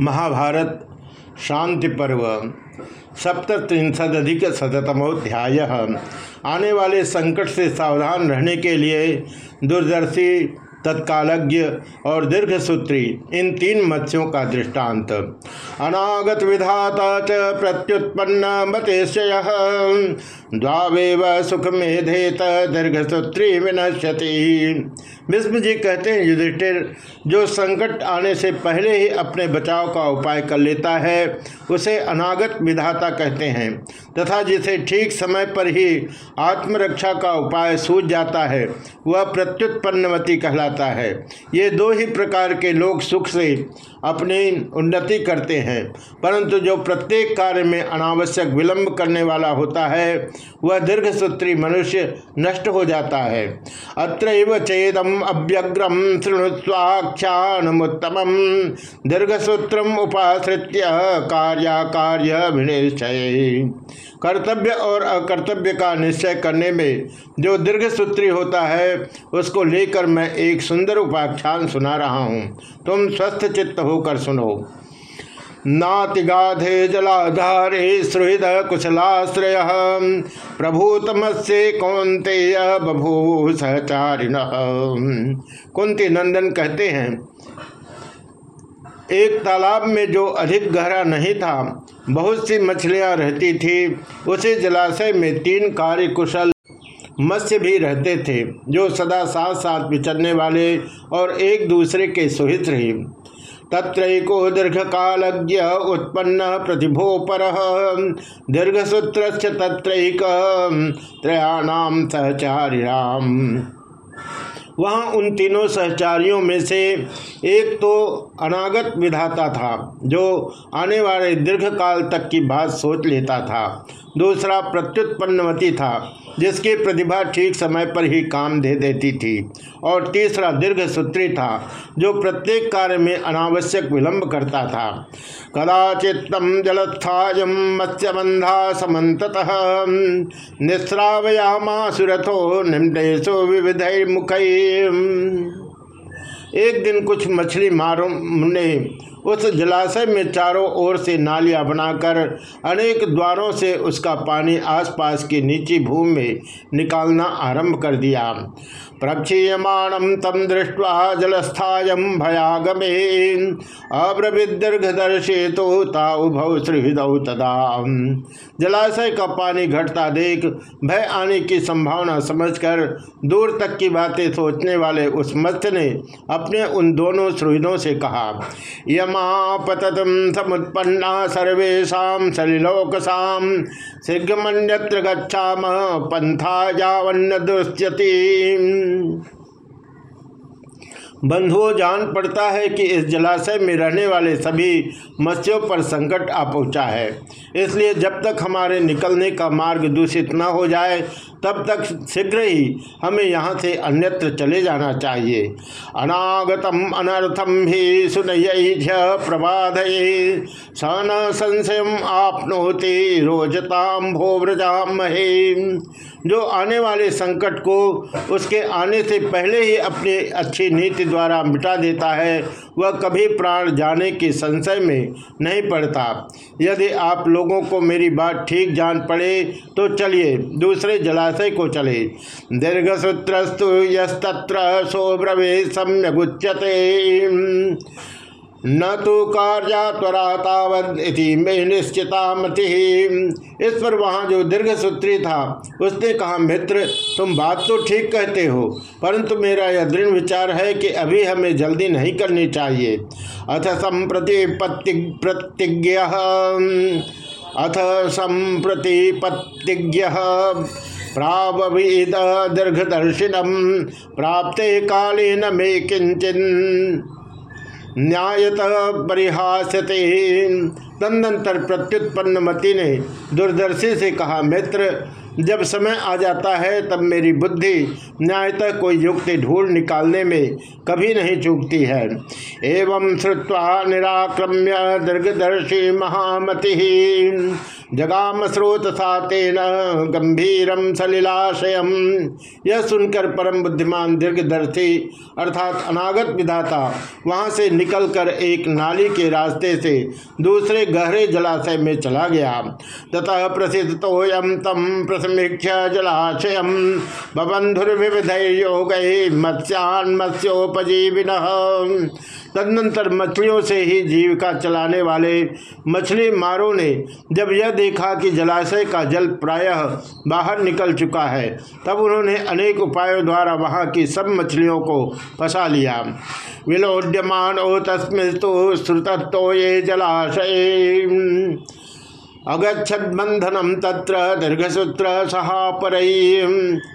महाभारत शांति पर्व सप्तत्रिंशदधिक शतमोध्याय आने वाले संकट से सावधान रहने के लिए दूरदर्शी तत्कालज्ञ और दीर्घसूत्री, इन तीन मत्स्यों का दृष्टांत। अनागत विधाता च प्रत्युत्पन्न मतेशय द्वावेव सुख मेधेत दीर्घसूत्री विनश्यति। विष्णु जी कहते हैं, युधिष्ठिर, जो संकट आने से पहले ही अपने बचाव का उपाय कर लेता है, उसे अनागत विधाता कहते हैं, तथा जिसे ठीक समय पर ही आत्मरक्षा का उपाय सूझ जाता है, वह प्रत्युत्पन्नवती कहलाता है। ये दो ही प्रकार के लोग सुख से अपनी उन्नति करते हैं, परंतु जो प्रत्येक कार्य में अनावश्यक विलंब करने वाला होता है, वह दीर्घसूत्री मनुष्य नष्ट हो जाता है। अत्र चेदम अव्यग्रम शृणुस्वाख्यानमुत्तम दीर्घसूत्रम उपाश्रित्य कार्य कार्य विनिश्चय। कर्तव्य और अकर्तव्य का निश्चय करने में जो दीर्घसूत्री होता है, उसको लेकर मैं एक सुंदर उपाख्यान सुना रहा हूँ। तुम स्वस्थ चित्त होकर सुनो। नातिगाधे जलाधारे सुहृद कुशलाश्रय। प्रभूतम से कौंते बभू सहचारिण। कुंती नंदन कहते हैं, एक तालाब में जो अधिक गहरा नहीं था, बहुत सी मछलियाँ रहती थी, उसी जलाशय में तीन कार्य कुशल मत्स्य भी रहते थे, जो सदा साथ साथ विचरने वाले और एक दूसरे के सुहित रहे। तत्रैको दीर्घ कालज्ञ उत्पन्न प्रतिभो पर दीर्घसूत्र तत्रैक त्रयाणाम सहचारिणाम। वहाँ उन तीनों सहचारियों में से एक तो अनागत विधाता था, जो आने वाले दीर्घ काल तक की बात सोच लेता था। दूसरा प्रत्युत्पन्नवती था, जिसकी प्रतिभा ठीक समय पर ही काम दे देती थी। और तीसरा दीर्घ सूत्री था, जो प्रत्येक कार्य में अनावश्यक विलंब करता था। कदाचित जलस्थाय मत्स्यबंधा समत निस्रावयामासुरथो निम्नेशो विविध मुख एक दिन कुछ मछली मारों ने उस जलाशय में चारों ओर से नालियाँ बनाकर अनेक द्वारों से उसका पानी आसपास की नीची भूमि में निकालना आरंभ कर दिया। प्रक्षीयमाणम तम दृष्ट्वा जलस्थाय भयागमे। अब्रविदीर्घदर्शे तो ताउभौ श्रीहृदौ तदा। जलाशय का पानी घटता देख भय आने की संभावना समझकर दूर तक की बातें सोचने वाले उस मत्स्य ने अपने उन दोनों सुहृदों से कहा यमापतम समुत्पन्ना सर्वेशा सलिलोकसाम शीघ्रमन्यत्र गच्छाम पंथा यावन्न दुष्यति बंधुओं, जान पड़ता है कि इस जलाशय में रहने वाले सभी मत्स्यों पर संकट आ पहुँचा है। इसलिए जब तक हमारे निकलने का मार्ग दूषित न हो जाए तब तक शीघ्र ही हमें यहाँ से अन्यत्र चले जाना चाहिए। अनागतम अनर्थम ही सुनय प्रबाध स न संशय आपनोते रोजताम भोव्रजाम जो आने वाले संकट को उसके आने से पहले ही अपनी अच्छी नीति द्वारा मिटा देता है, वह कभी प्राण जाने के संशय में नहीं पड़ता। यदि आप लोगों को मेरी बात ठीक जान पड़े तो चलिए दूसरे जलाशय को चले दीर्घ सूत्रस्तु यत्र सोब्रवे सम्यगुच्यते। न तो कार्या त्वरा तावत में निश्चिता मति। इस पर वहाँ जो दीर्घ सूत्री था, उसने कहा, मित्र, तुम बात तो ठीक कहते हो, परंतु मेरा यह दृढ़ विचार है कि अभी हमें जल्दी नहीं करनी चाहिए। अथ संप्रति प्रतिज्ञ अथ संप्रतिपत्तिज्ञ। प्रावीद दीर्घदर्शिनम प्राप्त कालीन मे किंचन न्यायत परिहासते तदनंतर प्रत्युत्पन्न मति ने दूरदर्शी से कहा, मित्र, जब समय आ जाता है तब मेरी बुद्धि न्यायतः कोई युक्ति ढूंढ निकालने में कभी नहीं चूकती है। एवं श्रुवा निराक्रम्य दीर्घदर्शी महामति जगाम स्रोत तेन गंभीरम सलिलाशयम। यह सुनकर परम बुद्धिमान दीर्घदर्शी अर्थात अनागत विधाता वहाँ से निकलकर एक नाली के रास्ते से दूसरे गहरे जलाशय में चला गया। ततः प्रसिद्ध तोयम तम प्रसमीक्ष जलाशय बबंधुर्विविध योग मत्स्यान मत्स्योपजीविन तदनंतर मछलियों से ही जीविका चलाने वाले मछली मारों ने जब यह देखा कि जलाशय का जल प्रायः बाहर निकल चुका है, तब उन्होंने अनेक उपायों द्वारा वहाँ की सब मछलियों को फंसा लिया। विलोड्यमान ओ तस्मिस्तु श्रुतत्व ये जलाशय। अगछत बंधनम तत्र दीर्घसूत्र सहापर।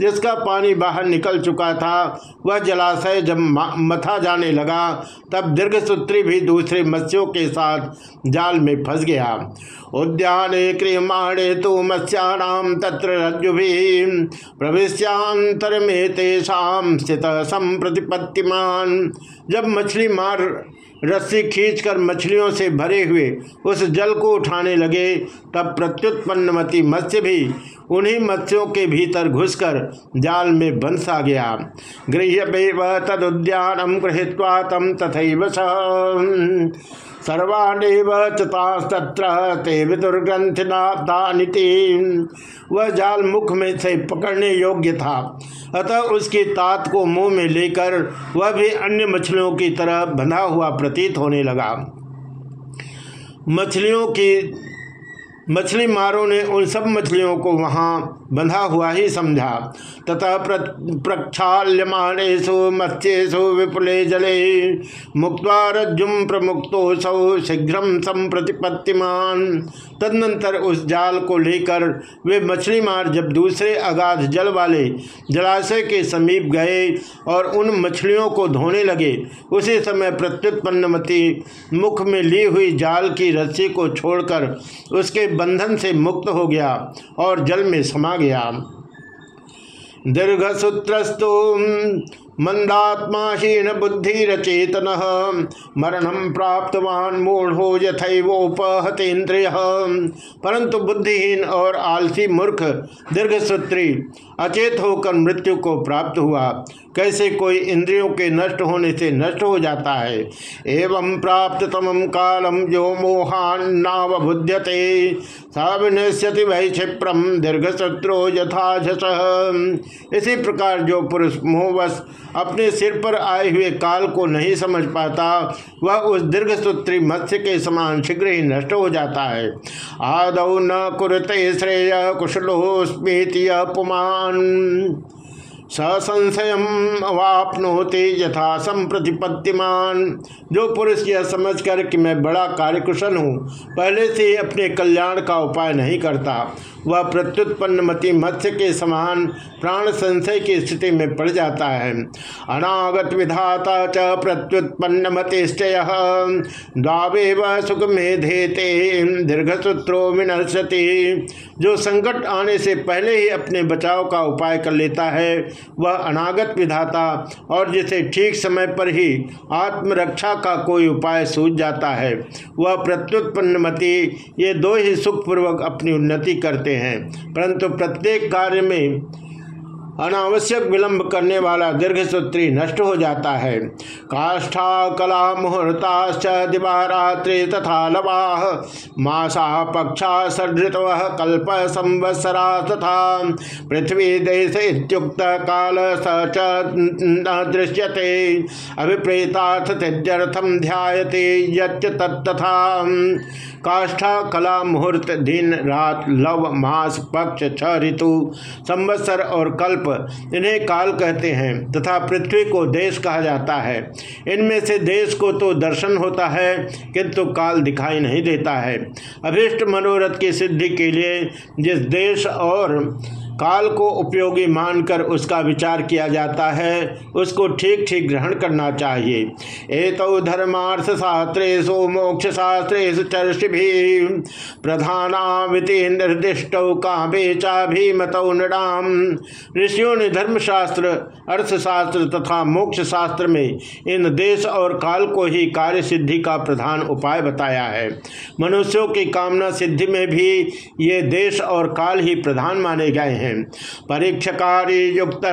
जिसका पानी बाहर निकल चुका था, वह जलाशय जब मथा जाने लगा, तब दीर्घ दीर्घसूत्री भी दूसरे मत्स्यों के साथ जाल में फंस गया। उद्यान क्रियमाणे तो मत्स्याणाम तत्र रज्जु भी प्रवेश्यांतर में तेषाम स्थित संप्रतिपत्तिमान। जब मछली मार रस्सी खींचकर मछलियों से भरे हुए उस जल को उठाने लगे, तब प्रत्युत्पन्नमती मत्स्य भी उन्हीं मत्स्यों के भीतर घुसकर जाल में बंसा गया। गृह्य तदुद्यानम गृहत्वा तम तथा सर्वानेव चतास्तत्र ते विदुर्ग्रंथिनादानिति वह जाल मुख में से पकड़ने योग्य था। अतः उसकी तात को मुँह में लेकर वह भी अन्य मछलियों की तरह बंधा हुआ प्रतीत होने लगा। मछलियों की मछली मारों ने उन सब मछलियों को वहाँ बंधा हुआ ही समझा। तथा प्रक्षाल्यमाणेशु मत्स्येशु विपुले जले मुक्तारजुम प्रमुक्तोसौ शीघ्र संप्रतिपत्तिमान। तदनंतर उस जाल को लेकर वे मछली मार जब दूसरे अगाध जल वाले जलाशय के समीप गए और उन मछलियों को धोने लगे, उसी समय प्रत्युत्पन्नमती मुख में ली हुई जाल की रस्सी को छोड़कर उसके बंधन से मुक्त हो गया और जल में समा गया दीर्घसूत्रस्तु मंदात्माहीन बुद्धिरचेतन मरणम प्राप्तवान मूढ़ो यथोपहतेन्द्रिय परंतु बुद्धिहीन और आलसी मूर्ख, दीर्घसूत्री, अचेत होकर मृत्यु को प्राप्त हुआ। कैसे कोई इंद्रियों के नष्ट होने से नष्ट हो जाता है? एवं प्राप्त तम कालम जो मोहान्नावबुध्यते सविनश्यति वै क्षिप्रम दीर्घशत्रु यथाझस इसी प्रकार जो पुरुष मोहवश अपने सिर पर आए हुए काल को नहीं समझ पाता, वह उस दीर्घ सूत्री मत्स्य के समान शीघ्र ही नष्ट हो जाता है। आदौ न कुरते श्रेय कुशलोस्मीति पुमान ससंशय अवापनोते यथा संप्रतिपत्तिमान। जो पुरुष यह समझकर कि मैं बड़ा कार्यकुशल हूँ, पहले से अपने कल्याण का उपाय नहीं करता। वह प्रत्युत्पन्न मति मत्स्य के समान प्राण संशय की स्थिति में पड़ जाता है। अनागत विधाता च प्रत्युत्पन्न मतिश्चय द्वावे व सुख मेधेते दीर्घसूत्रो विनश्यति। जो संकट आने से पहले ही अपने बचाव का उपाय कर लेता है वह अनागत विधाता और जिसे ठीक समय पर ही आत्मरक्षा का कोई उपाय सूझ जाता है, वह प्रत्युत्पन्न मति ये दो ही सुखपूर्वक अपनी उन्नति करते हैं। परंतु प्रत्येक कार्य में अनावश्यक विलंब करने वाला दीर्घसूत्री नष्ट हो जाता है। काष्ठा कला मुहूर्ताश्च दिवारात्रि तथा लवाह, मासा पक्षा सदृतव कल्प संवत्सरा तथा पृथ्वी देश इत्युक्त काल स दृश्यते। अभिप्रेतार्थ त्यर्थम ध्यायते तत्तथा काष्ठा कला मुहूर्त दिन रात लव मास पक्ष छ ऋतु, संवत्सर और कल्प इन्हें काल कहते हैं तथा पृथ्वी को देश कहा जाता है। इनमें से देश को तो दर्शन होता है, किंतु काल दिखाई नहीं देता है। अभीष्ट मनोरथ की सिद्धि के लिए जिस देश और काल को उपयोगी मानकर उसका विचार किया जाता है, उसको ठीक ठीक ग्रहण करना चाहिए। एतौ धर्मार्थ शास्त्रेशु मोक्ष शास्त्रेशु चर्षि प्रधानामिति निर्दिष्ट कामे चाभिमतौ नृणाम। ऋषियों ने धर्मशास्त्र, अर्थशास्त्र तथा मोक्ष शास्त्र में इन देश और काल को ही कार्य सिद्धि का प्रधान उपाय बताया है। मनुष्यों की कामना सिद्धि में भी ये देश और काल ही प्रधान माने गए हैं। परीक्षकारी युक्त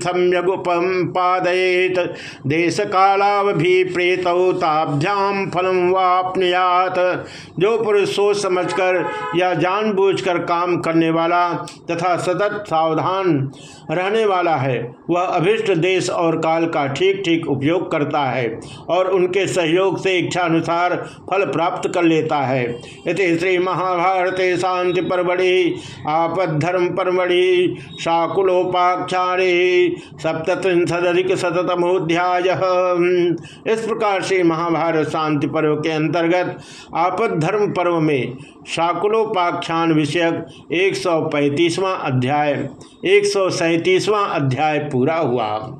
सम्यगुपम पादयेत। देश कालावधि प्रेताभ्याम फलम वापनुयात। जो पुरुष सोच समझकर या जानबूझकर काम करने वाला तथा सतत सावधान रहने वाला है, वह अभिष्ट देश और काल का ठीक ठीक उपयोग करता है और उनके सहयोग से इच्छा अनुसार फल प्राप्त कर लेता है। इति श्री महाभारत शांति परमढ़ि आपद धर्म परमढ़ि शाकुलोपाख्यारे सप्तत्रिशदिक शतमोध्याय इस प्रकार से महाभारत शांति पर्व के अंतर्गत आपद धर्म पर्व में शाकुलोपाख्यान विषयक एक सौ अध्याय, एक सौ अध्याय पूरा हुआ।